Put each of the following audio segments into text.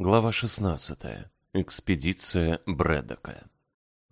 Глава 16. Экспедиция Брэдока.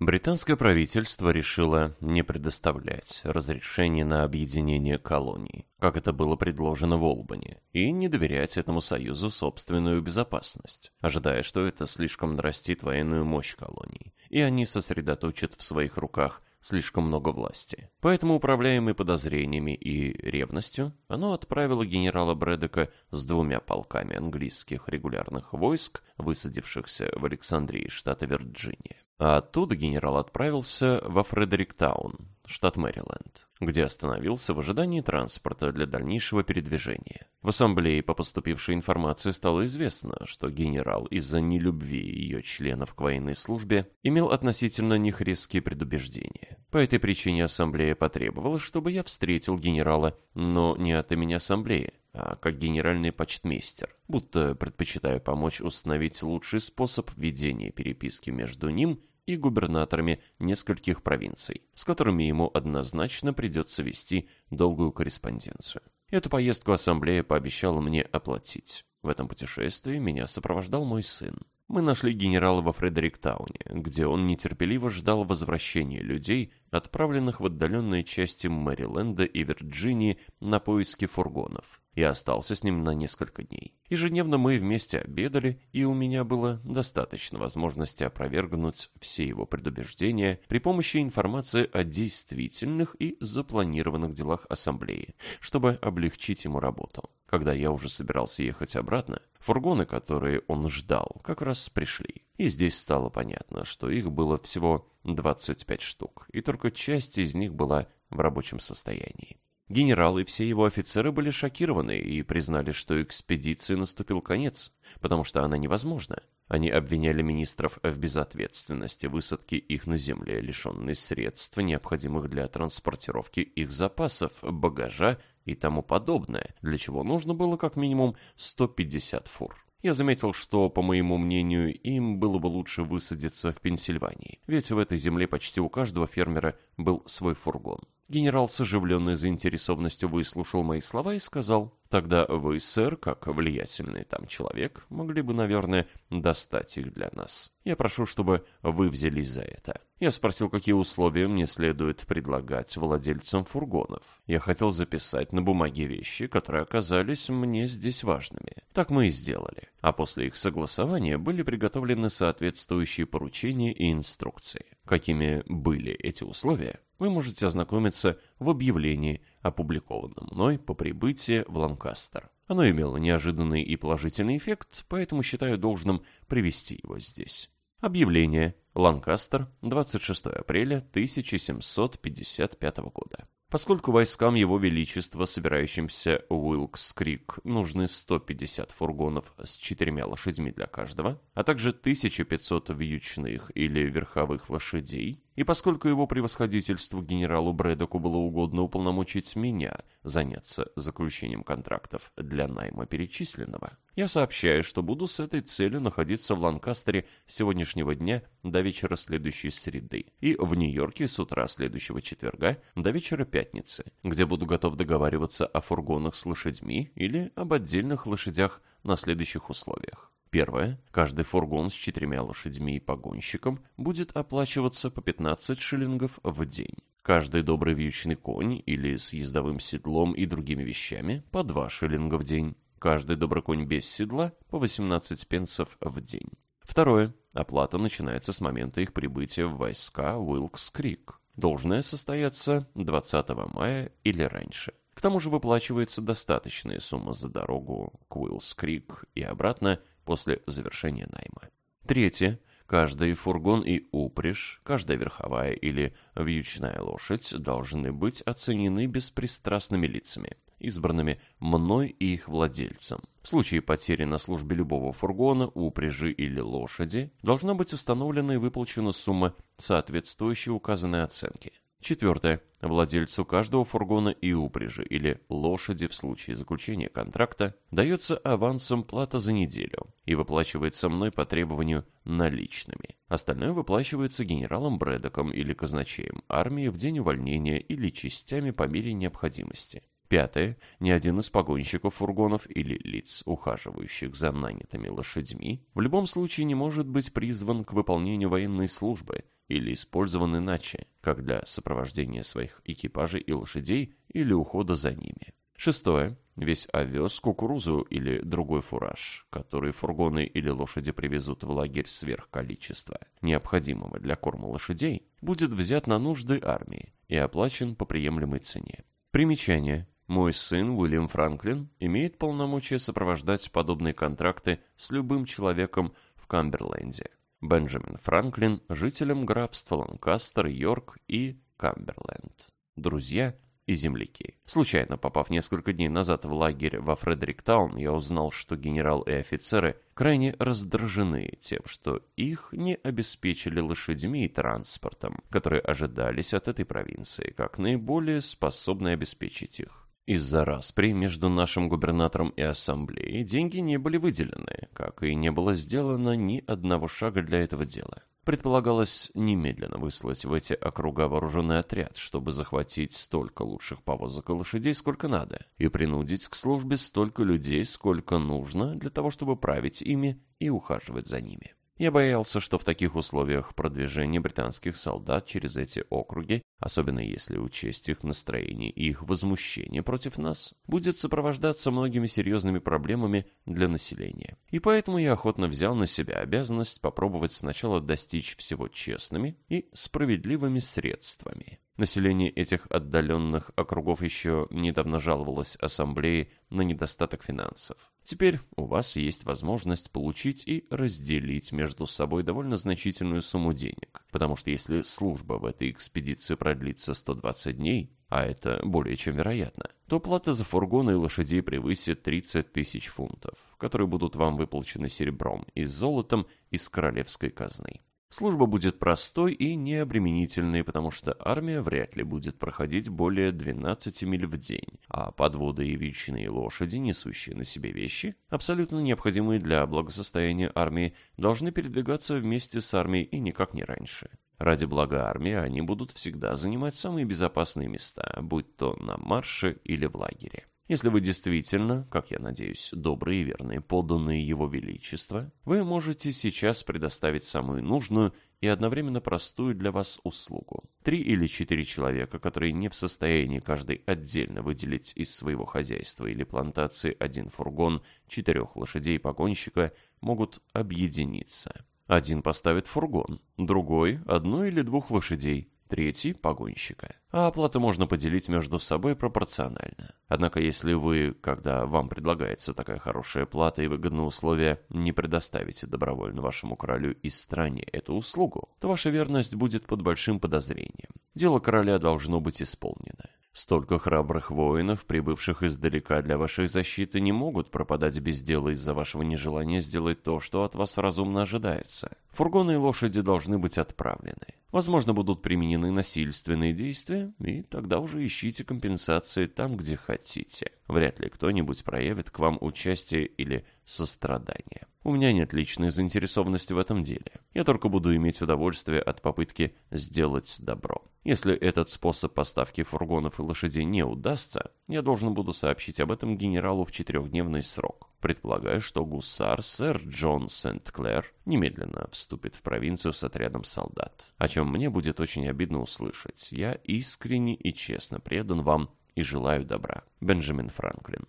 Британское правительство решило не предоставлять разрешение на объединение колоний, как это было предложено в Олбани, и не доверять этому союзу собственную безопасность, ожидая, что это слишком нарастит военную мощь колоний, и они сосредоточат в своих руках слишком много власти. Поэтому, управляемый подозрениями и ревностью, оно отправило генерала Брэдека с двумя полками английских регулярных войск, высадившихся в Александрии, штата Вирджиния. А оттуда генерал отправился во Фредериктаун, штат Мэриленд, где остановился в ожидании транспорта для дальнейшего передвижения. В ассамблее по поступившей информации стало известно, что генерал из-за нелюбви ее членов к военной службе имел относительно них резкие предубеждения. По этой причине ассамблея потребовала, чтобы я встретил генерала, но не от имени ассамблеи, как генеральный почтмейстер, будто предпочитаю помочь установить лучший способ ведения переписки между ним и губернаторами нескольких провинций, с которыми ему однозначно придется вести долгую корреспонденцию. Эту поездку ассамблея пообещала мне оплатить. В этом путешествии меня сопровождал мой сын. Мы нашли генерала во Фредериктауне, где он нетерпеливо ждал возвращения людей, отправленных в отдаленные части Мэриленда и Вирджинии на поиски фургонов и остался с ним на несколько дней. Ежедневно мы вместе обедали, и у меня было достаточно возможности опровергнуть все его предубеждения при помощи информации о действительных и запланированных делах ассамблеи, чтобы облегчить ему работу. Когда я уже собирался ехать обратно, фургоны, которые он ждал, как раз пришли. И здесь стало понятно, что их было всего 25 штук, и только часть из них была в рабочем состоянии. Генерал и все его офицеры были шокированы и признали, что экспедиции наступил конец, потому что она невозможна. Они обвиняли министров в безответственности высадки их на земле, лишенной средств, необходимых для транспортировки их запасов, багажа и тому подобное, для чего нужно было как минимум 150 фур. Я заметил, что, по моему мнению, им было бы лучше высадиться в Пенсильвании, ведь в этой земле почти у каждого фермера был свой фургон. Генерал с оживленной заинтересованностью выслушал мои слова и сказал, «Тогда вы, сэр, как влиятельный там человек, могли бы, наверное, достать их для нас. Я прошу, чтобы вы взялись за это». Я спросил, какие условия мне следует предлагать владельцам фургонов. Я хотел записать на бумаге вещи, которые оказались мне здесь важными. Так мы и сделали. А после их согласования были приготовлены соответствующие поручения и инструкции. Какими были эти условия, вы можете ознакомиться в объявлении, опубликованном мной по прибытии в Ланкастер. Оно имело неожиданный и положительный эффект, поэтому считаю должным привести его здесь. Объявление. Ланкастер, 26 апреля 1755 года. Поскольку войскам Его Величества, собирающимся в Уилкс-Крик, нужны 150 фургонов с четырьмя лошадьми для каждого, а также 1500 вьючных или верховых лошадей, и поскольку его превосходительству генералу Брэдоку было угодно уполномочить меня заняться заключением контрактов для найма перечисленного, я сообщаю, что буду с этой целью находиться в Ланкастере с сегодняшнего дня до вечера следующей среды и в Нью-Йорке с утра следующего четверга до вечера пятницы, где буду готов договариваться о фургонах с лошадьми или об отдельных лошадях на следующих условиях. Первое. Каждый фургон с четырьмя лошадьми и погонщиком будет оплачиваться по 15 шиллингов в день. Каждый добрый вьючный конь или с ездовым седлом и другими вещами по 2 шиллинга в день. Каждый добрый конь без седла по 18 пенсов в день. Второе. Оплата начинается с момента их прибытия в войска Уилкс-Крик. Должное состояться 20 мая или раньше. К тому же выплачивается достаточная сумма за дорогу к Уилс-Крик и обратно после завершения найма. Третье. Каждый фургон и упряжь, каждая верховая или вьючная лошадь должны быть оценены беспристрастными лицами, избранными мной и их владельцем. В случае потери на службе любого фургона, упряжи или лошади должна быть установлена и выплачена сумма, соответствующей указанной оценке. Четвертое. Владельцу каждого фургона и упряжи или лошади в случае заключения контракта дается авансом плата за неделю и выплачивается мной по требованию наличными. Остальное выплачивается генералом Брэдоком или казначеем армии в день увольнения или частями по мере необходимости. Пятое. Ни один из погонщиков фургонов или лиц, ухаживающих за нанятыми лошадьми, в любом случае не может быть призван к выполнению военной службы или использован иначе, как для сопровождения своих экипажей и лошадей или ухода за ними. Шестое. Весь овес, кукурузу или другой фураж, который фургоны или лошади привезут в лагерь сверх количества, необходимого для корма лошадей, будет взят на нужды армии и оплачен по приемлемой цене. Примечание. Мой сын Уильям Франклин имеет полномочия сопровождать подобные контракты с любым человеком в Камберленде. Бенджамин Франклин – жителям графства Ланкастер, Йорк и Камберленд. Друзья и земляки. Случайно попав несколько дней назад в лагерь во Фредериктаун, я узнал, что генерал и офицеры крайне раздражены тем, что их не обеспечили лошадьми и транспортом, которые ожидались от этой провинции, как наиболее способны обеспечить их. Из-за распри между нашим губернатором и ассамблеей деньги не были выделены, как и не было сделано ни одного шага для этого дела. Предполагалось немедленно выслать в эти округа вооруженный отряд, чтобы захватить столько лучших повозок и лошадей, сколько надо, и принудить к службе столько людей, сколько нужно для того, чтобы править ими и ухаживать за ними. Я боялся, что в таких условиях продвижение британских солдат через эти округи, особенно если учесть их настроение и их возмущение против нас, будет сопровождаться многими серьезными проблемами для населения. И поэтому я охотно взял на себя обязанность попробовать сначала достичь всего честными и справедливыми средствами. Население этих отдаленных округов еще недавно жаловалось ассамблее на недостаток финансов. Теперь у вас есть возможность получить и разделить между собой довольно значительную сумму денег, потому что если служба в этой экспедиции продлится 120 дней, а это более чем вероятно, то плата за фургоны и лошадей превысит 30 тысяч фунтов, которые будут вам выплачены серебром и золотом из королевской казны. Служба будет простой и необременительной, потому что армия вряд ли будет проходить более 12 миль в день, а подводы и вечные лошади, несущие на себе вещи, абсолютно необходимые для благосостояния армии, должны передвигаться вместе с армией и никак не раньше. Ради блага армии они будут всегда занимать самые безопасные места, будь то на марше или в лагере. Если вы действительно, как я надеюсь, добрые и верные подданные Его Величества, вы можете сейчас предоставить самую нужную и одновременно простую для вас услугу. Три или четыре человека, которые не в состоянии каждый отдельно выделить из своего хозяйства или плантации один фургон, четырех лошадей погонщика, могут объединиться. Один поставит фургон, другой – одну или двух лошадей, третий – погонщика. А оплату можно поделить между собой пропорционально. Однако, если вы, когда вам предлагается такая хорошая плата и выгодные условия, не предоставите добровольно вашему королю и стране эту услугу, то ваша верность будет под большим подозрением. Дело короля должно быть исполнено. Столько храбрых воинов, прибывших издалека для вашей защиты, не могут пропадать без дела из-за вашего нежелания сделать то, что от вас разумно ожидается. Фургоны и лошади должны быть отправлены. Возможно, будут применены насильственные действия, и тогда уже ищите компенсации там, где хотите. Вряд ли кто-нибудь проявит к вам участие или сострадание. У меня нет личной заинтересованности в этом деле. Я только буду иметь удовольствие от попытки сделать добро. Если этот способ поставки фургонов и лошадей не удастся, я должен буду сообщить об этом генералу в четырехдневный срок. Предполагаю, что гусар сэр Джон Сент-Клэр немедленно вступит в провинцию с отрядом солдат. О чем мне будет очень обидно услышать. Я искренне и честно предан вам и желаю добра. Бенджамин Франклин.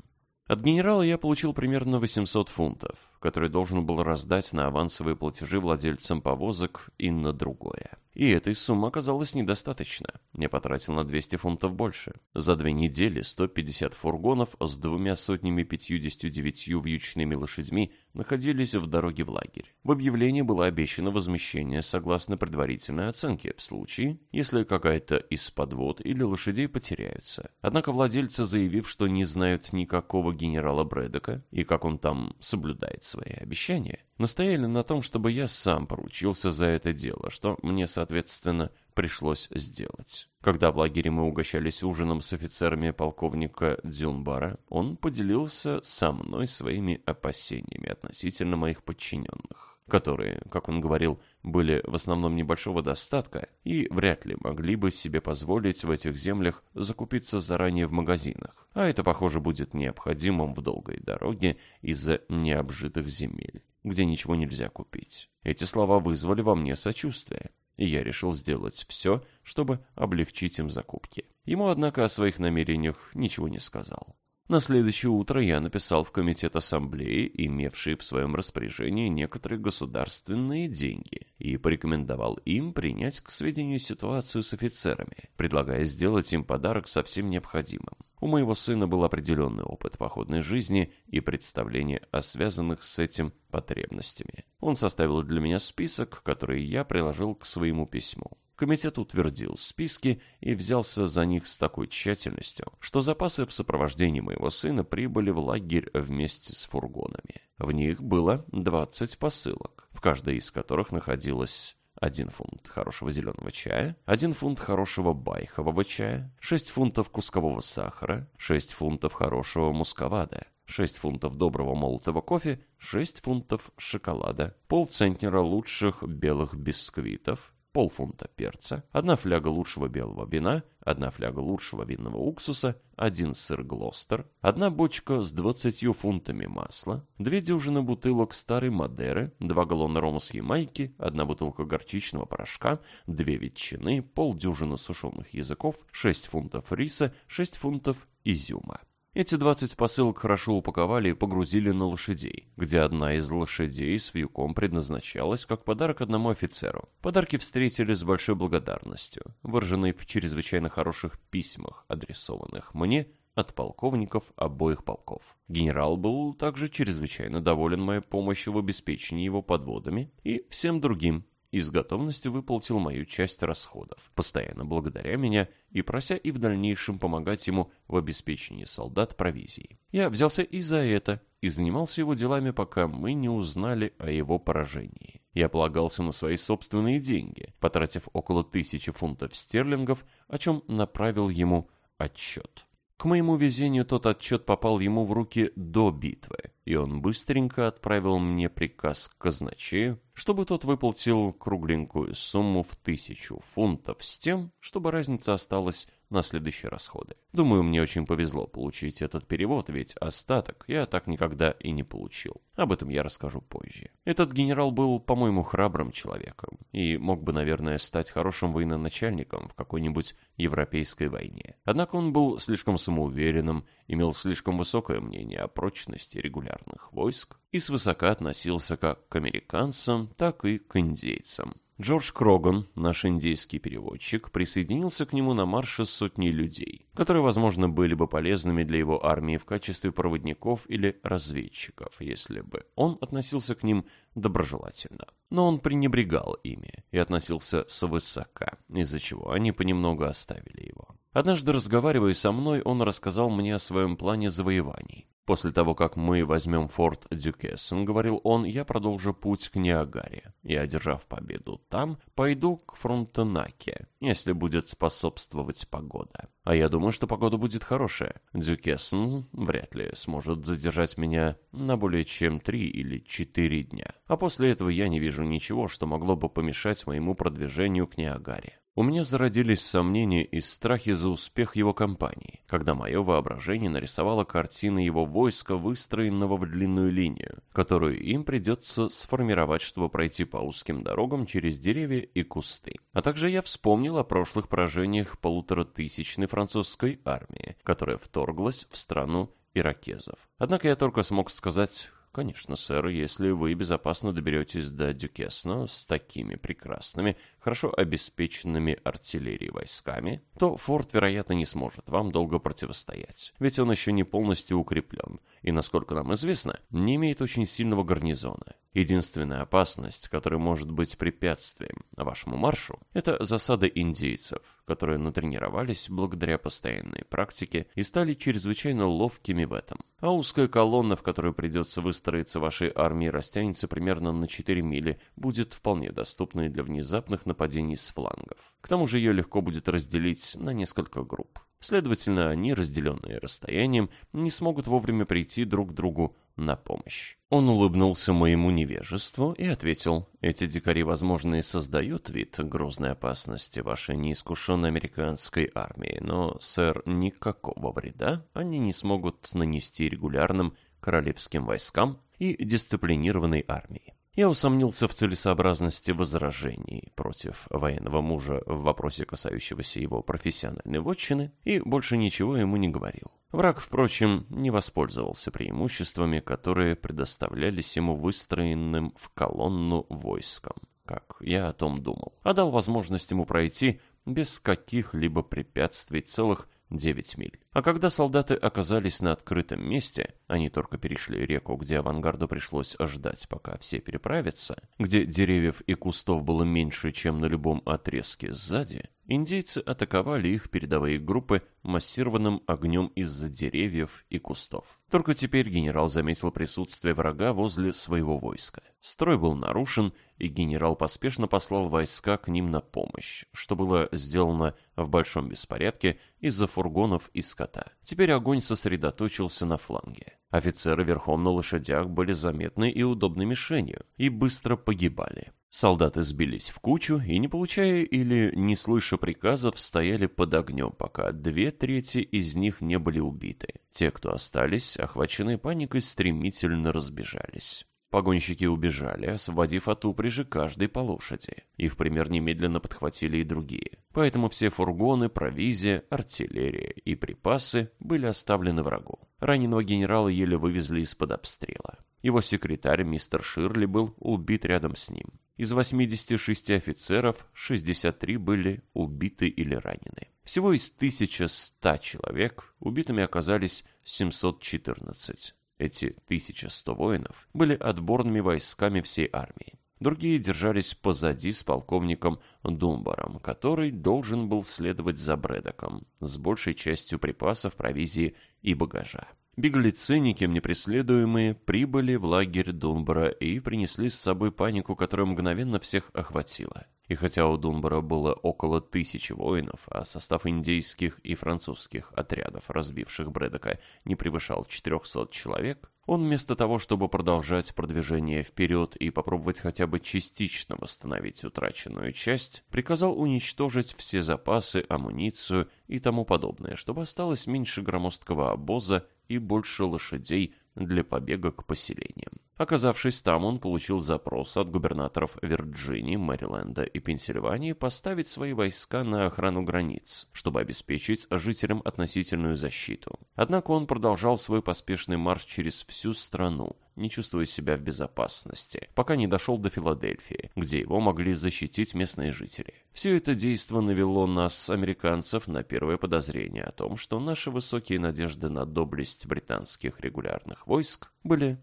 От генерала я получил примерно 800 фунтов, которые должен был раздать на авансовые платежи владельцам повозок и на другое. И этой суммы оказалось недостаточно. Я потратил на 200 фунтов больше. За две недели 150 фургонов с двумя сотнями 59 вьючными лошадьми находились в дороге в лагерь. В объявлении было обещано возмещение согласно предварительной оценке в случае, если какая-то из подвод или лошадей потеряются. Однако владельцы, заявив, что не знают никакого генерала Брэдока и как он там соблюдает свои обещания, настояли на том, чтобы я сам поручился за это дело, что мне, соответственно, пришлось сделать. Когда в лагере мы угощались ужином с офицерами полковника Дзюнбара, он поделился со мной своими опасениями относительно моих подчиненных. которые, как он говорил, были в основном небольшого достатка и вряд ли могли бы себе позволить в этих землях закупиться заранее в магазинах, а это, похоже, будет необходимым в долгой дороге из-за необжитых земель, где ничего нельзя купить. Эти слова вызвали во мне сочувствие, и я решил сделать все, чтобы облегчить им закупки. Ему, однако, о своих намерениях ничего не сказал. На следующее утро я написал в комитет ассамблеи, имевший в своем распоряжении некоторые государственные деньги, и порекомендовал им принять к сведению ситуацию с офицерами, предлагая сделать им подарок совсем необходимым. У моего сына был определенный опыт походной жизни и представление о связанных с этим потребностями. Он составил для меня список, который я приложил к своему письму. Комитет утвердил списки и взялся за них с такой тщательностью, что запасы в сопровождении моего сына прибыли в лагерь вместе с фургонами. В них было 20 посылок, в каждой из которых находилось один фунт хорошего зеленого чая, один фунт хорошего байхового чая, 6 фунтов кускового сахара, 6 фунтов хорошего мусковада, 6 фунтов доброго молотого кофе, 6 фунтов шоколада, полцентнера лучших белых бисквитов, полфунта перца, одна фляга лучшего белого вина, одна фляга лучшего винного уксуса, один сыр Глостер, одна бочка с двадцатью фунтами масла, две дюжины бутылок старой Мадеры, два галлона рома с Ямайки, одна бутылка горчичного порошка, две ветчины, полдюжины сушеных языков, шесть фунтов риса, шесть фунтов изюма. Эти 20 посылок хорошо упаковали и погрузили на лошадей, где одна из лошадей с вьюком предназначалась как подарок одному офицеру. Подарки встретили с большой благодарностью, выраженной в чрезвычайно хороших письмах, адресованных мне от полковников обоих полков. Генерал был также чрезвычайно доволен моей помощью в обеспечении его подводами и всем другим, и с готовностью выплатил мою часть расходов, постоянно благодаря меня и прося и в дальнейшем помогать ему в обеспечении солдат провизией. Я взялся и за это, и занимался его делами, пока мы не узнали о его поражении. Я полагался на свои собственные деньги, потратив около тысячи фунтов стерлингов, о чем направил ему отчет. К моему везению тот отчет попал ему в руки до битвы, и он быстренько отправил мне приказ к казначею, чтобы тот выплатил кругленькую сумму в тысячу фунтов с тем, чтобы разница осталась на следующие расходы. Думаю, мне очень повезло получить этот перевод, ведь остаток я так никогда и не получил. Об этом я расскажу позже. Этот генерал был, по-моему, храбрым человеком и мог бы, наверное, стать хорошим военачальником в какой-нибудь европейской войне. Однако он был слишком самоуверенным, имел слишком высокое мнение о прочности регулярных войск и свысока относился как к американцам, так и к индейцам. Джордж Кроган, наш индейский переводчик, присоединился к нему на марше с сотней людей, которые, возможно, были бы полезными для его армии в качестве проводников или разведчиков, если бы он относился к ним доброжелательно. Но он пренебрегал ими и относился свысока, из-за чего они понемногу оставили его. Однажды, разговаривая со мной, он рассказал мне о своем плане завоеваний. После того, как мы возьмем форт Дюкессон, говорил он, я продолжу путь к Ниагаре. И, одержав победу там, пойду к Фронтенаке, если будет способствовать погода. А я думаю, что погода будет хорошая. Дюкессон вряд ли сможет задержать меня на более чем три или четыре дня. А после этого я не вижу ничего, что могло бы помешать моему продвижению к Ниагаре. У меня зародились сомнения и страхи за успех его кампании, когда мое воображение нарисовало картины его войска, выстроенного в длинную линию, которую им придется сформировать, чтобы пройти по узким дорогам через деревья и кусты. А также я вспомнил о прошлых поражениях полуторатысячной французской армии, которая вторглась в страну иракезов. Однако я только смог сказать «Конечно, сэр, если вы безопасно доберетесь до Дюкесна с такими прекрасными, хорошо обеспеченными артиллерией войсками, то форт, вероятно, не сможет вам долго противостоять, ведь он еще не полностью укреплен, и, насколько нам известно, не имеет очень сильного гарнизона. Единственная опасность, которая может быть препятствием вашему маршу, это засады индейцев, которые натренировались благодаря постоянной практике и стали чрезвычайно ловкими в этом. А узкая колонна, в которую придется выстроиться вашей армии, растянется примерно на 4 мили, будет вполне доступной для внезапных нападений с флангов. К тому же ее легко будет разделить на несколько групп. Следовательно, они, разделенные расстоянием, не смогут вовремя прийти друг другу на помощь. Он улыбнулся моему невежеству и ответил, «Эти дикари, возможно, и создают вид грозной опасности вашей неискушенной американской армии, но, сэр, никакого вреда они не смогут нанести регулярным королевским войскам и дисциплинированной армии. Я усомнился в целесообразности возражений против военного мужа в вопросе, касающегося его профессиональной вотчины, и больше ничего ему не говорил. Враг, впрочем, не воспользовался преимуществами, которые предоставлялись ему выстроенным в колонну войском, как я о том думал, а дал возможность ему пройти без каких-либо препятствий целых 9 миль. А когда солдаты оказались на открытом месте, они только перешли реку, где авангарду пришлось ждать, пока все переправятся, где деревьев и кустов было меньше, чем на любом отрезке сзади, индейцы атаковали их передовые группы массированным огнем из-за деревьев и кустов. Только теперь генерал заметил присутствие врага возле своего войска. Строй был нарушен, и генерал поспешно послал войска к ним на помощь, что было сделано в большом беспорядке из-за фургонов и скота. Теперь огонь сосредоточился на фланге. Офицеры верхом на лошадях были заметной и удобной мишенью и быстро погибали. Солдаты сбились в кучу и, не получая или не слыша приказов, стояли под огнем, пока две трети из них не были убиты. Те, кто остались, охваченные паникой, стремительно разбежались. Погонщики убежали, освободив от упряжи каждой по лошади. Их пример немедленно подхватили и другие. Поэтому все фургоны, провизия, артиллерия и припасы были оставлены врагу. Раненого генерала еле вывезли из-под обстрела. Его секретарь, мистер Ширли, был убит рядом с ним. Из 86 офицеров 63 были убиты или ранены. Всего из 1100 человек убитыми оказались 714. Эти 1100 воинов были отборными войсками всей армии. Другие держались позади с полковником Думбаром, который должен был следовать за Брэдоком с большей частью припасов, провизии и багажа. Беглецы, никем не преследуемые, прибыли в лагерь Думбара и принесли с собой панику, которая мгновенно всех охватила. И хотя у Думбара было около тысячи воинов, а состав индейских и французских отрядов, разбивших Брэдока, не превышал 400 человек, он вместо того, чтобы продолжать продвижение вперед и попробовать хотя бы частично восстановить утраченную часть, приказал уничтожить все запасы, амуницию и тому подобное, чтобы осталось меньше громоздкого обоза и больше лошадей для побега к поселениям. Оказавшись там, он получил запрос от губернаторов Вирджинии, Мэриленда и Пенсильвании поставить свои войска на охрану границ, чтобы обеспечить жителям относительную защиту. Однако он продолжал свой поспешный марш через всю страну, не чувствуя себя в безопасности, пока не дошел до Филадельфии, где его могли защитить местные жители. Все это действо навело нас, американцев, на первое подозрение о том, что наши высокие надежды на доблесть британских регулярных войск были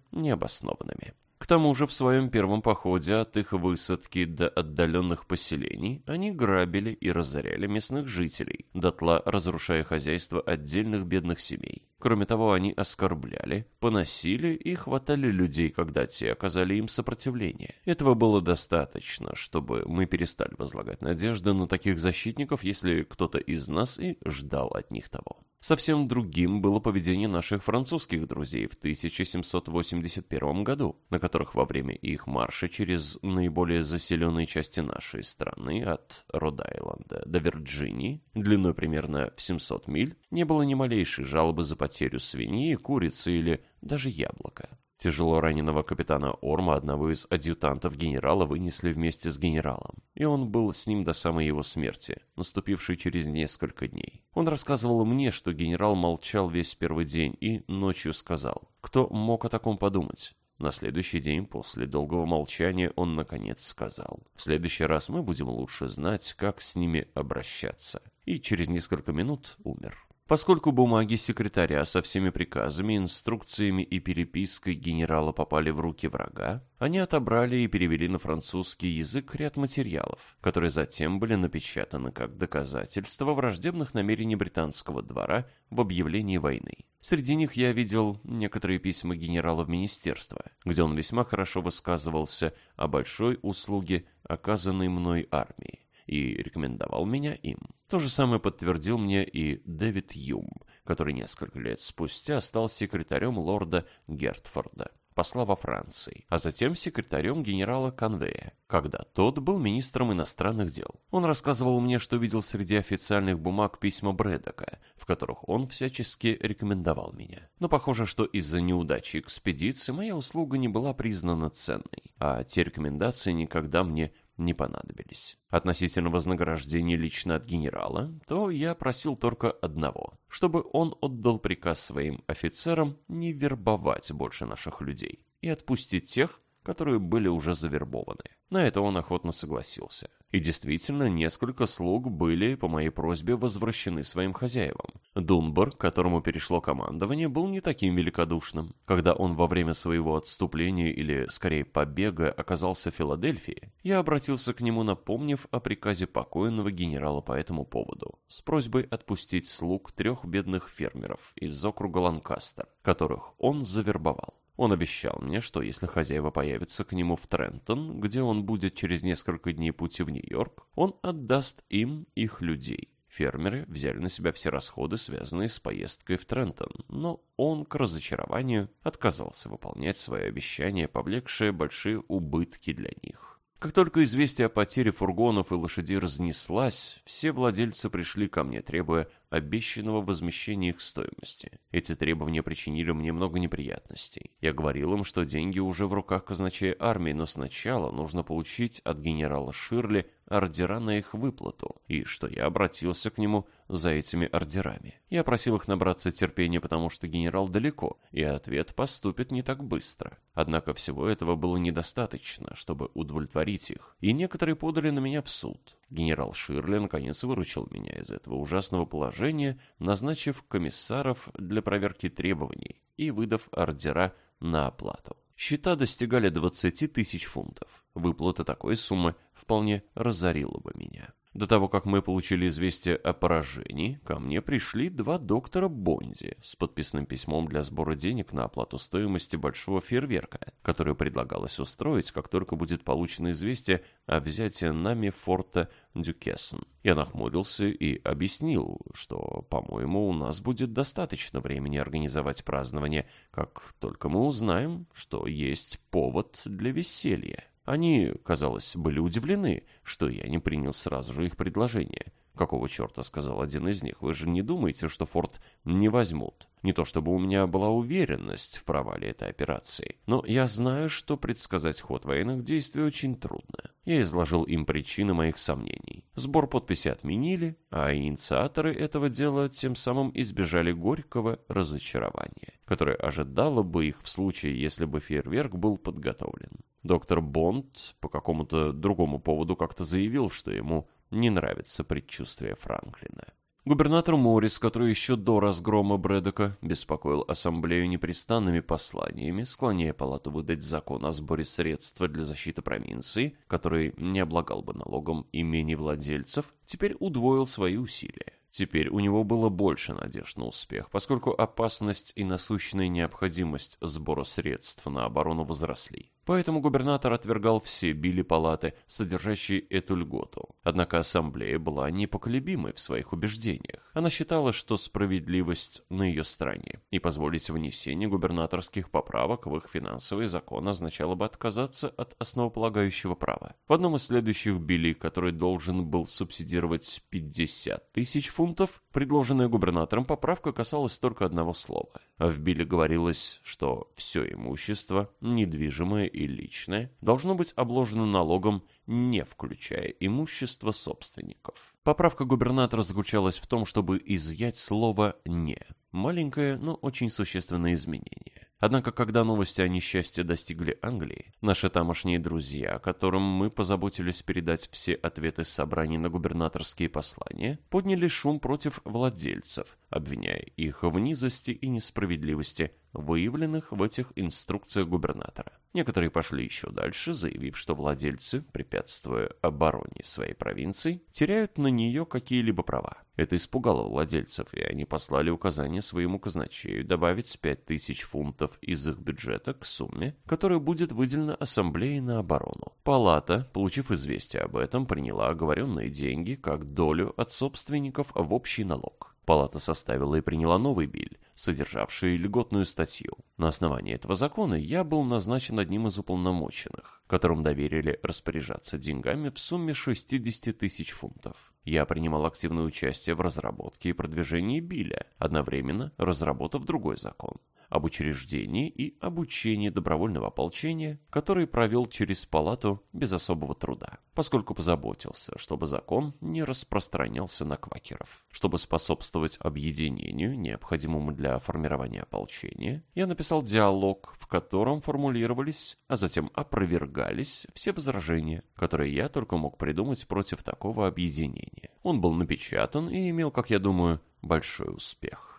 необоснованными. К тому же в своем первом походе от их высадки до отдаленных поселений они грабили и разоряли местных жителей, дотла разрушая хозяйство отдельных бедных семей. Кроме того, они оскорбляли, поносили и хватали людей, когда те оказали им сопротивление. Этого было достаточно, чтобы мы перестали возлагать надежды на таких защитников, если кто-то из нас и ждал от них того. Совсем другим было поведение наших французских друзей в 1781 году, на которых во время их марша через наиболее заселенные части нашей страны от Род-Айленда до Вирджинии, длиной примерно в 700 миль, не было ни малейшей жалобы за потерю свиньи, курицы или даже яблока. Тяжело раненого капитана Орма, одного из адъютантов генерала, вынесли вместе с генералом, и он был с ним до самой его смерти, наступившей через несколько дней. Он рассказывал мне, что генерал молчал весь первый день и ночью сказал, кто мог о таком подумать. На следующий день, после долгого молчания, он наконец сказал, «В следующий раз мы будем лучше знать, как с ними обращаться». И через несколько минут умер. Поскольку бумаги секретаря со всеми приказами, инструкциями и перепиской генерала попали в руки врага, они отобрали и перевели на французский язык ряд материалов, которые затем были напечатаны как доказательство враждебных намерений британского двора в объявлении войны. Среди них я видел некоторые письма генерала в министерство, где он весьма хорошо высказывался о большой услуге, оказанной мной армии, и рекомендовал меня им. То же самое подтвердил мне и Дэвид Юм, который несколько лет спустя стал секретарем лорда Гертфорда посла во Франции, а затем секретарем генерала Конвея, когда тот был министром иностранных дел. Он рассказывал мне, что видел среди официальных бумаг письма Брэдока, в которых он всячески рекомендовал меня. Но похоже, что из-за неудачи экспедиции моя услуга не была признана ценной, а те рекомендации никогда мне не понадобились. Относительно вознаграждения лично от генерала, то я просил только одного, чтобы он отдал приказ своим офицерам не вербовать больше наших людей и отпустить тех, которые были уже завербованы. На это он охотно согласился. И действительно, несколько слуг были по моей просьбе возвращены своим хозяевам. Дунбар, которому перешло командование, был не таким великодушным. Когда он во время своего отступления или, скорее, побега оказался в Филадельфии, я обратился к нему, напомнив о приказе покойного генерала по этому поводу, с просьбой отпустить слуг трех бедных фермеров из округа Ланкастер, которых он завербовал. Он обещал мне, что если хозяева появятся к нему в Трентон, где он будет через несколько дней пути в Нью-Йорк, он отдаст им их людей. Фермеры взяли на себя все расходы, связанные с поездкой в Трентон, но он, к разочарованию, отказался выполнять свои обещания, повлекшие большие убытки для них. Как только известие о потере фургонов и лошадей разнеслась, все владельцы пришли ко мне, требуя обещанного возмещения их стоимости. Эти требования причинили мне много неприятностей. Я говорил им, что деньги уже в руках казначея армии, но сначала нужно получить от генерала Ширли ордера на их выплату, и что я обратился к нему за этими ордерами. Я просил их набраться терпения, потому что генерал далеко, и ответ поступит не так быстро. Однако всего этого было недостаточно, чтобы удовлетворить их, и некоторые подали на меня в суд. Генерал Ширли наконец выручил меня из этого ужасного положения, назначив комиссаров для проверки требований и выдав ордера на оплату. Счета достигали 20 тысяч фунтов. Выплата такой суммы вполне разорила бы меня. До того, как мы получили известие о поражении, ко мне пришли два доктора Бонди с подписным письмом для сбора денег на оплату стоимости большого фейерверка, который предлагалось устроить, как только будет получено известие о взятии нами форта Дюкессен. Я нахмурился и объяснил, что, по-моему, у нас будет достаточно времени организовать празднование, как только мы узнаем, что есть повод для веселья. Они, казалось, были удивлены, что я не принял сразу же их предложение. «Какого черта?» — сказал один из них. «Вы же не думаете, что форт не возьмут?» Не то чтобы у меня была уверенность в провале этой операции, но я знаю, что предсказать ход военных действий очень трудно. Я изложил им причины моих сомнений. Сбор подписи отменили, а инициаторы этого дела тем самым избежали горького разочарования, которое ожидало бы их в случае, если бы фейерверк был подготовлен. Доктор Бонд по какому-то другому поводу как-то заявил, что ему не нравится предчувствие Франклина. Губернатор Моррис, который еще до разгрома Брэдока беспокоил ассамблею непрестанными посланиями, склоняя палату выдать закон о сборе средств для защиты провинции, который не облагал бы налогом имени владельцев, теперь удвоил свои усилия. Теперь у него было больше надежд на успех, поскольку опасность и насущная необходимость сбора средств на оборону возросли. Поэтому губернатор отвергал все били палаты, содержащие эту льготу. Однако ассамблея была непоколебимой в своих убеждениях. Она считала, что справедливость на ее стороне, и позволить внесение губернаторских поправок в их финансовый закон означало бы отказаться от основополагающего права. В одном из следующих били, который должен был субсидировать 50 тысяч фунтов, предложенная губернатором поправка касалась только одного слова. А в биле говорилось, что все имущество, недвижимое и личное, должно быть обложено налогом, не включая имущество собственников. Поправка губернатора заключалась в том, чтобы изъять слово «не». Маленькое, но очень существенное изменение. Однако, когда новости о несчастье достигли Англии, наши тамошние друзья, которым мы позаботились передать все ответы собраний на губернаторские послания, подняли шум против владельцев, обвиняя их в низости и несправедливости выявленных в этих инструкциях губернатора. Некоторые пошли еще дальше, заявив, что владельцы, препятствуя обороне своей провинции, теряют на нее какие-либо права. Это испугало владельцев, и они послали указание своему казначею добавить 5000 фунтов из их бюджета к сумме, которая будет выделена ассамблее на оборону. Палата, получив известие об этом, приняла оговоренные деньги как долю от собственников в общий налог. Палата составила и приняла новый биль, содержавший льготную статью. На основании этого закона я был назначен одним из уполномоченных, которым доверили распоряжаться деньгами в сумме 60 тысяч фунтов. Я принимал активное участие в разработке и продвижении биля, одновременно разработав другой закон об учреждении и обучении добровольного ополчения, который провел через палату без особого труда, поскольку позаботился, чтобы закон не распространялся на квакеров. Чтобы способствовать объединению, необходимому для формирования ополчения, я написал диалог, в котором формулировались, а затем опровергались все возражения, которые я только мог придумать против такого объединения. Он был напечатан и имел, как я думаю, большой успех.